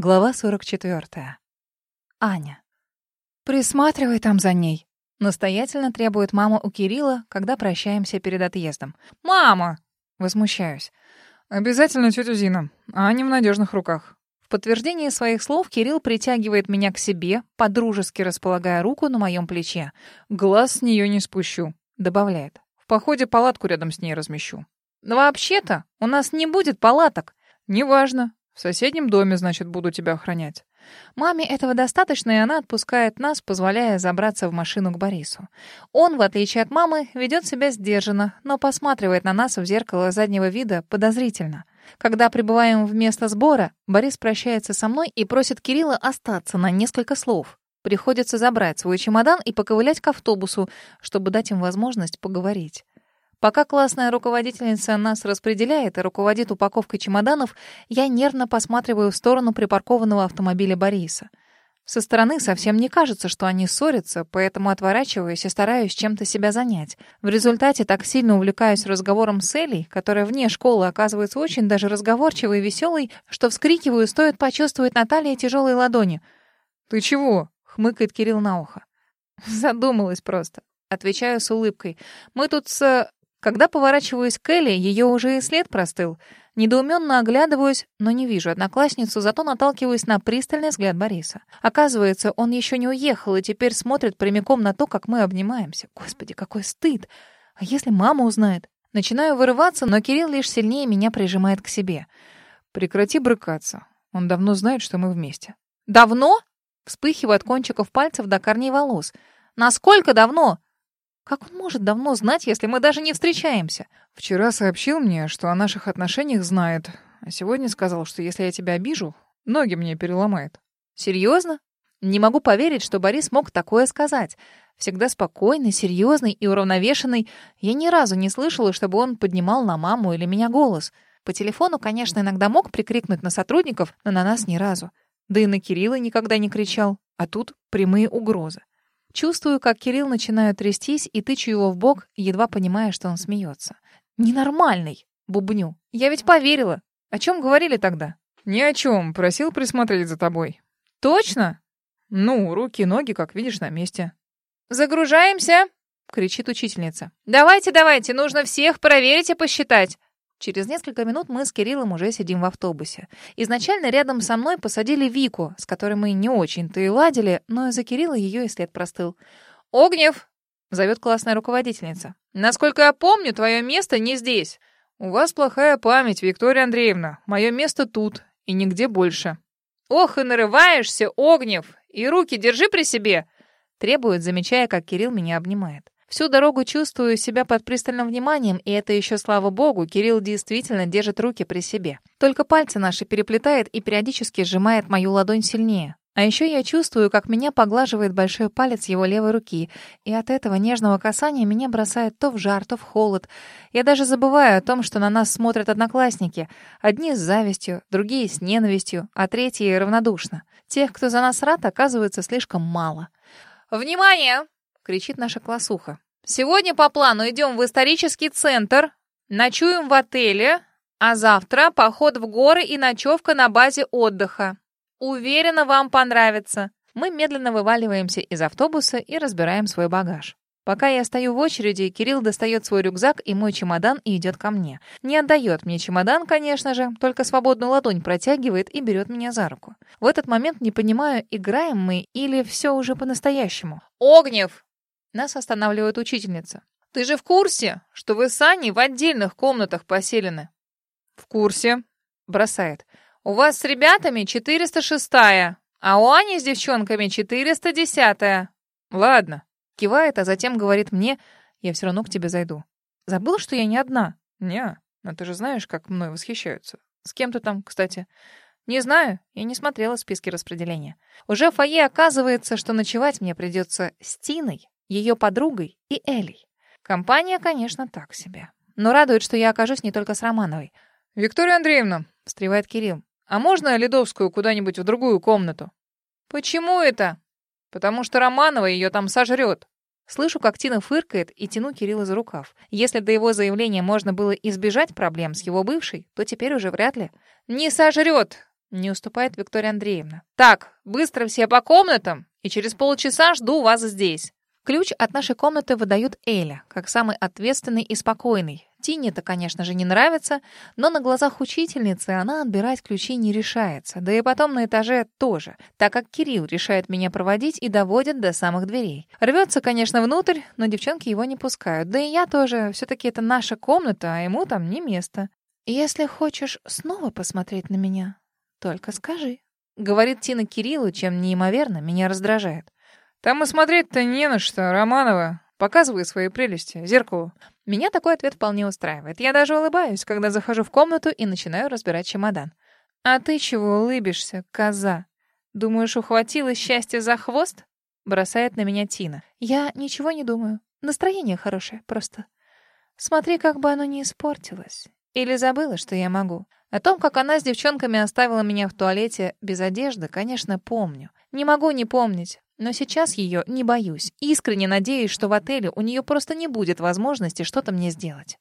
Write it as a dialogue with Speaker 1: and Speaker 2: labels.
Speaker 1: Глава 44. Аня. «Присматривай там за ней», — настоятельно требует мама у Кирилла, когда прощаемся перед отъездом. «Мама!» — возмущаюсь.
Speaker 2: «Обязательно тетя Зина. Аня в надежных руках».
Speaker 1: В подтверждение своих слов Кирилл притягивает меня к себе, подружески располагая руку на моем плече.
Speaker 2: «Глаз с нее не спущу», — добавляет. «В походе палатку рядом с ней размещу».
Speaker 1: «Вообще-то у нас не будет палаток».
Speaker 2: «Неважно. В соседнем доме, значит, буду тебя охранять.
Speaker 1: Маме этого достаточно, и она отпускает нас, позволяя забраться в машину к Борису. Он, в отличие от мамы, ведет себя сдержанно, но посматривает на нас в зеркало заднего вида подозрительно. Когда прибываем в место сбора, Борис прощается со мной и просит Кирилла остаться на несколько слов. Приходится забрать свой чемодан и поковылять к автобусу, чтобы дать им возможность поговорить. Пока классная руководительница нас распределяет и руководит упаковкой чемоданов, я нервно посматриваю в сторону припаркованного автомобиля Бориса. Со стороны совсем не кажется, что они ссорятся, поэтому отворачиваюсь и стараюсь чем-то себя занять. В результате так сильно увлекаюсь разговором с Элей, которая вне школы оказывается очень даже разговорчивой и веселой, что вскрикиваю, стоит почувствовать Наталье тяжелые ладони.
Speaker 2: «Ты чего?» — хмыкает Кирилл на ухо.
Speaker 1: Задумалась просто. Отвечаю с улыбкой. «Мы тут с... Когда поворачиваюсь к Элли, ее уже и след простыл. Недоуменно оглядываюсь, но не вижу одноклассницу, зато наталкиваюсь на пристальный взгляд Бориса. Оказывается, он еще не уехал и теперь смотрит прямиком на то, как мы обнимаемся. Господи, какой стыд! А если мама узнает? Начинаю вырываться, но Кирилл лишь сильнее меня прижимает к себе.
Speaker 2: Прекрати брыкаться. Он давно знает, что мы вместе.
Speaker 1: Давно? Вспыхиваю от кончиков пальцев до корней волос. Насколько давно? Как он может давно знать, если мы даже не встречаемся?
Speaker 2: Вчера сообщил мне, что о наших отношениях знает, а сегодня сказал, что если я тебя обижу, ноги мне переломает.
Speaker 1: Серьезно? Не могу поверить, что Борис мог такое сказать. Всегда спокойный, серьезный и уравновешенный. Я ни разу не слышала, чтобы он поднимал на маму или меня голос. По телефону, конечно, иногда мог прикрикнуть на сотрудников, но на нас ни разу. Да и на Кирилла никогда не кричал. А тут прямые угрозы. Чувствую, как Кирилл начинает трястись и тычу его в бок, едва понимая, что он смеется. «Ненормальный!» — бубню. «Я ведь поверила. О чем говорили тогда?»
Speaker 2: «Ни о чем. Просил присмотреть за тобой».
Speaker 1: «Точно?»
Speaker 2: «Ну, руки, ноги, как видишь, на месте».
Speaker 1: «Загружаемся!» — кричит учительница. «Давайте, давайте, нужно всех проверить и посчитать». Через несколько минут мы с Кириллом уже сидим в автобусе. Изначально рядом со мной посадили Вику, с которой мы не очень-то и ладили, но из-за Кирилла ее и след простыл. «Огнев!» — зовет классная руководительница. «Насколько я помню, твое место не здесь».
Speaker 2: «У вас плохая память, Виктория Андреевна. Мое место тут и нигде больше».
Speaker 1: «Ох, и нарываешься, Огнев! И руки держи при себе!» Требует, замечая, как Кирилл меня обнимает. Всю дорогу чувствую себя под пристальным вниманием, и это еще, слава богу, Кирилл действительно держит руки при себе. Только пальцы наши переплетает и периодически сжимает мою ладонь сильнее. А еще я чувствую, как меня поглаживает большой палец его левой руки, и от этого нежного касания меня бросает то в жар, то в холод. Я даже забываю о том, что на нас смотрят одноклассники. Одни с завистью, другие с ненавистью, а третьи равнодушно. Тех, кто за нас рад, оказывается слишком мало. «Внимание!» Кричит наша классуха. «Сегодня по плану идем в исторический центр, ночуем в отеле, а завтра поход в горы и ночевка на базе отдыха. Уверена, вам понравится». Мы медленно вываливаемся из автобуса и разбираем свой багаж. Пока я стою в очереди, Кирилл достает свой рюкзак и мой чемодан и идет ко мне. Не отдает мне чемодан, конечно же, только свободную ладонь протягивает и берет меня за руку. В этот момент не понимаю, играем мы или все уже по-настоящему. «Огнев!» Нас останавливает учительница. «Ты же в курсе, что вы с Аней в отдельных комнатах поселены?»
Speaker 2: «В курсе», —
Speaker 1: бросает. «У вас с ребятами 406-я, а у Ани с девчонками 410-я».
Speaker 2: «Ладно», —
Speaker 1: кивает, а затем говорит мне, «Я все равно к тебе зайду». «Забыл, что я не одна?»
Speaker 2: «Не, но ты же знаешь, как мной восхищаются».
Speaker 1: «С кем ты там, кстати?» «Не знаю, я не смотрела списки распределения. Уже в фойе оказывается, что ночевать мне придется с Тиной, ее подругой и Элей. Компания, конечно, так себе. Но радует, что я окажусь не только с Романовой.
Speaker 2: «Виктория Андреевна», — встревает Кирилл, «а можно Ледовскую куда-нибудь в другую комнату?»
Speaker 1: «Почему это?»
Speaker 2: «Потому что Романова ее там сожрет».
Speaker 1: Слышу, как Тина фыркает, и тяну Кирилла за рукав. Если до его заявления можно было избежать проблем с его бывшей, то теперь уже вряд ли. «Не сожрет!» Не уступает Виктория Андреевна. «Так, быстро все по комнатам, и через полчаса жду вас здесь». Ключ от нашей комнаты выдают Эля, как самый ответственный и спокойный. Тине это, конечно же, не нравится, но на глазах учительницы она отбирать ключи не решается. Да и потом на этаже тоже, так как Кирилл решает меня проводить и доводит до самых дверей. Рвется, конечно, внутрь, но девчонки его не пускают. Да и я тоже. Все-таки это наша комната, а ему там не место. «Если хочешь снова посмотреть на меня, только скажи», — говорит Тина Кириллу, чем неимоверно меня раздражает.
Speaker 2: Там и смотреть-то не на что, Романова. Показывай свои прелести, зеркалу.
Speaker 1: Меня такой ответ вполне устраивает. Я даже улыбаюсь, когда захожу в комнату и начинаю разбирать чемодан. «А ты чего улыбишься, коза? Думаешь, ухватилась счастье за хвост?» Бросает на меня Тина. «Я ничего не думаю. Настроение хорошее, просто. Смотри, как бы оно не испортилось. Или забыла, что я могу. О том, как она с девчонками оставила меня в туалете без одежды, конечно, помню. Не могу не помнить. Но сейчас ее не боюсь. Искренне надеюсь, что в отеле у нее просто не будет возможности что-то мне сделать.